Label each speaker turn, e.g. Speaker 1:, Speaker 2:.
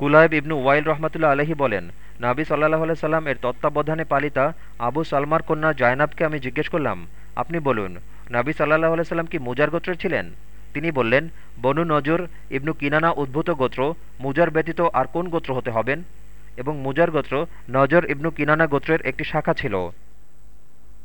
Speaker 1: কুলাইব ইবনু ওয়াইল রহমতুল্লা আলহী বলেন, নাবি সাল্লাহ সাল্লাম এর তত্ত্বাবধানে পালিতা আবু সালমার কন্যা জায়নাবকে আমি জিজ্ঞেস করলাম, আপনি বলুন, নাবি সাল্লাহ সাল্লাম কি মুজার গোত্রের ছিলেন? তিনি বললেন, বনু নজর ইবনু কিনানা উদ্ভূত গোত্র, মুজার ব্যতীত আর কোন গোত্র হতে হবেন? এবং মুজার গোত্র নজর ইবনু কিনানা গোত্রের একটি শাখা ছিল।